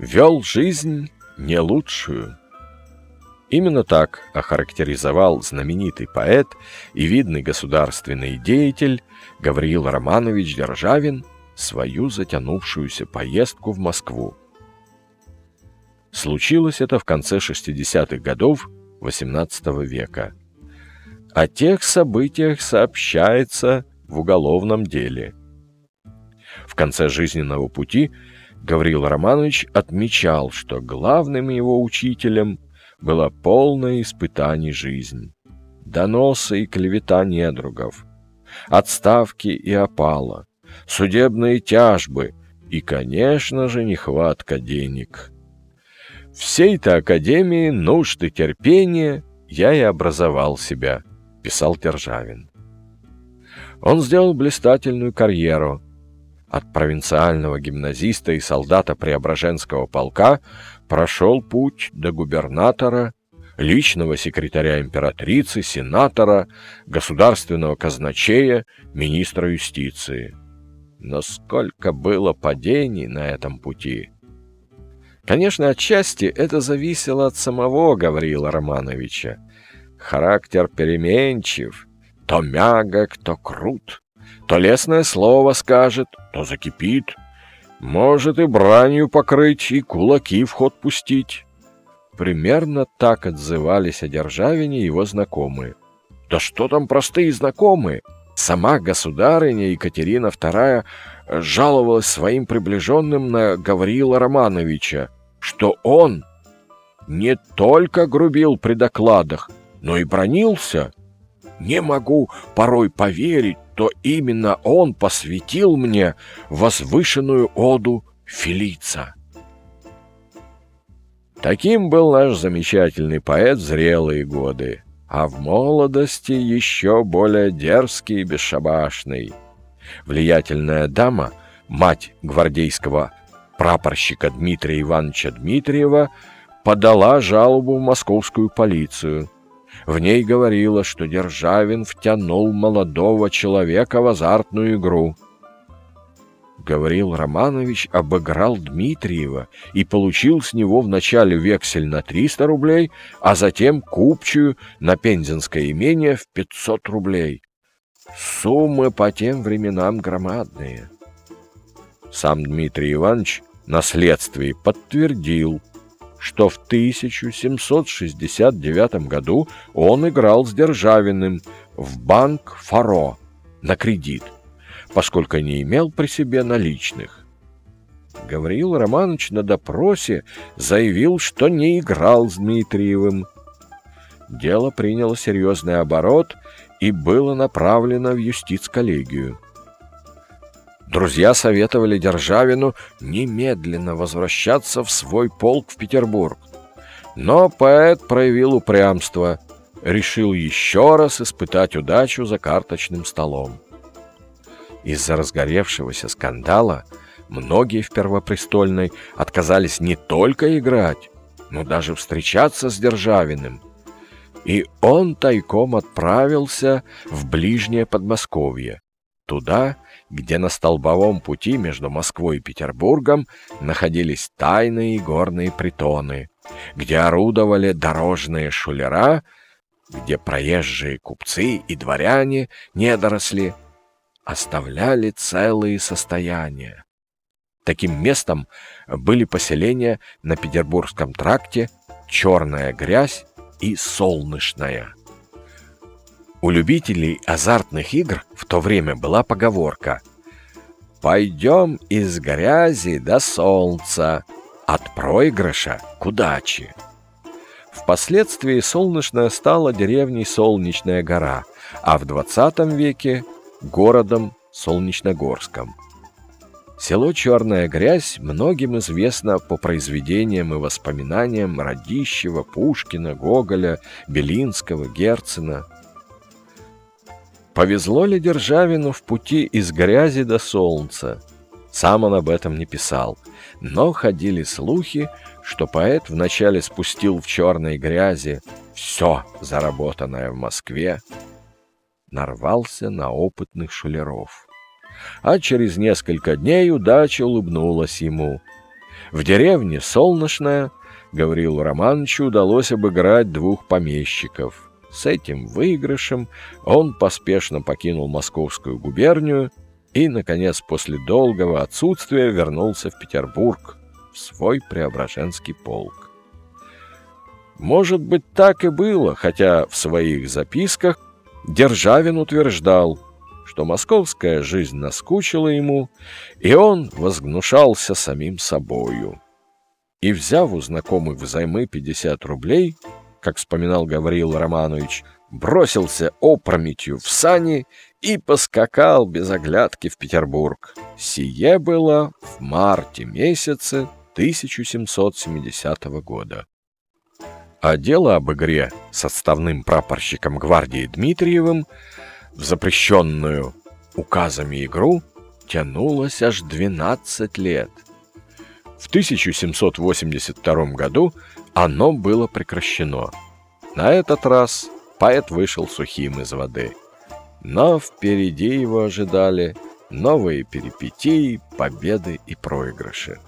вел жизнь не лучшую. Именно так охарактеризовал знаменитый поэт и видный государственный деятель Гавриил Романович Державин свою затянувшуюся поездку в Москву. Случилось это в конце 60-х годов XVIII века. О тех событиях сообщается в уголовном деле. В конце жизненного пути Гавриил Романович отмечал, что главным его учителем было полное испытание жизни. Доносы и клевета недругов, отставки и опала, судебные тяжбы и, конечно же, нехватка денег. Всей-то академии нужд и терпения я и образовал себя, писал Державин. Он сделал блистательную карьеру. От провинциального гимназиста и солдата Преображенского полка прошел путь до губернатора, личного секретаря императрицы, сенатора, государственного казначея, министра юстиции. Но сколько было падений на этом пути! Конечно, отчасти это зависело от самого Гаврила Романовича. Характер переменчив, то мягок, то крут, то лесное слово скажет, то закипит, может и бранью покрыть, и кулаки в ход пустить. Примерно так отзывались о Державине его знакомые. Да что там простые знакомые? Сама государыня Екатерина II жаловалась своим приближенным на Гаврила Романовича, что он не только грубил при докладах, но и бронился. Не могу порой поверить, что именно он посвятил мне возвышенную оду Фелица. Таким был наш замечательный поэт зрелые годы, а в молодости еще более дерзкий и бесшабашный. Влиятельная дама, мать гвардейского прапорщика Дмитрия Ивановича Дмитриева, подала жалобу в московскую полицию – в ней говорилось, что Державин втянул молодого человека в азартную игру. Гаврил Романович обыграл Дмитриева и получил с него вначале вексель на 300 рублей, а затем купчую на пензенское имение в 500 рублей. Суммы по тем временам громадные. Сам Дмитрий Иванович на подтвердил, что в 1769 году он играл с Державиным в банк «Фаро» на кредит, поскольку не имел при себе наличных. Гавриил Романович на допросе заявил, что не играл с Дмитриевым. Дело приняло серьезный оборот и было направлено в юстиц-коллегию. Друзья советовали Державину немедленно возвращаться в свой полк в Петербург. Но поэт проявил упрямство, решил еще раз испытать удачу за карточным столом. Из-за разгоревшегося скандала многие в Первопрестольной отказались не только играть, но даже встречаться с Державиным. И он тайком отправился в ближнее Подмосковье, туда, где на столбовом пути между Москвой и Петербургом находились тайные горные притоны, где орудовали дорожные шулера, где проезжие купцы и дворяне, недоросли, оставляли целые состояния. Таким местом были поселения на Петербургском тракте «Черная грязь» и «Солнышная». У любителей азартных игр в то время была поговорка «Пойдем из грязи до солнца, от проигрыша к удаче». Впоследствии Солнечная стала деревней Солнечная гора, а в 20 веке – городом Солнечногорском. Село Черная Грязь многим известно по произведениям и воспоминаниям Радищева, Пушкина, Гоголя, Белинского, Герцена – Повезло ли Державину в пути из грязи до солнца? Сам он об этом не писал, но ходили слухи, что поэт вначале спустил в черной грязи все заработанное в Москве, нарвался на опытных шулеров. А через несколько дней удача улыбнулась ему. В деревне Солнечная Гаврилу Романовичу удалось обыграть двух помещиков. С этим выигрышем он поспешно покинул Московскую губернию и, наконец, после долгого отсутствия вернулся в Петербург, в свой Преображенский полк. Может быть, так и было, хотя в своих записках Державин утверждал, что московская жизнь наскучила ему, и он возгнушался самим собою. И, взяв у знакомых взаймы 50 рублей, как вспоминал Гавриил Романович, бросился опрометью в сани и поскакал без оглядки в Петербург. Сие было в марте месяце 1770 года. А дело об игре с отставным прапорщиком гвардии Дмитриевым в запрещенную указами игру тянулось аж 12 лет. В 1782 году оно было прекращено. На этот раз поэт вышел сухим из воды. Но впереди его ожидали новые перипетии, победы и проигрыши.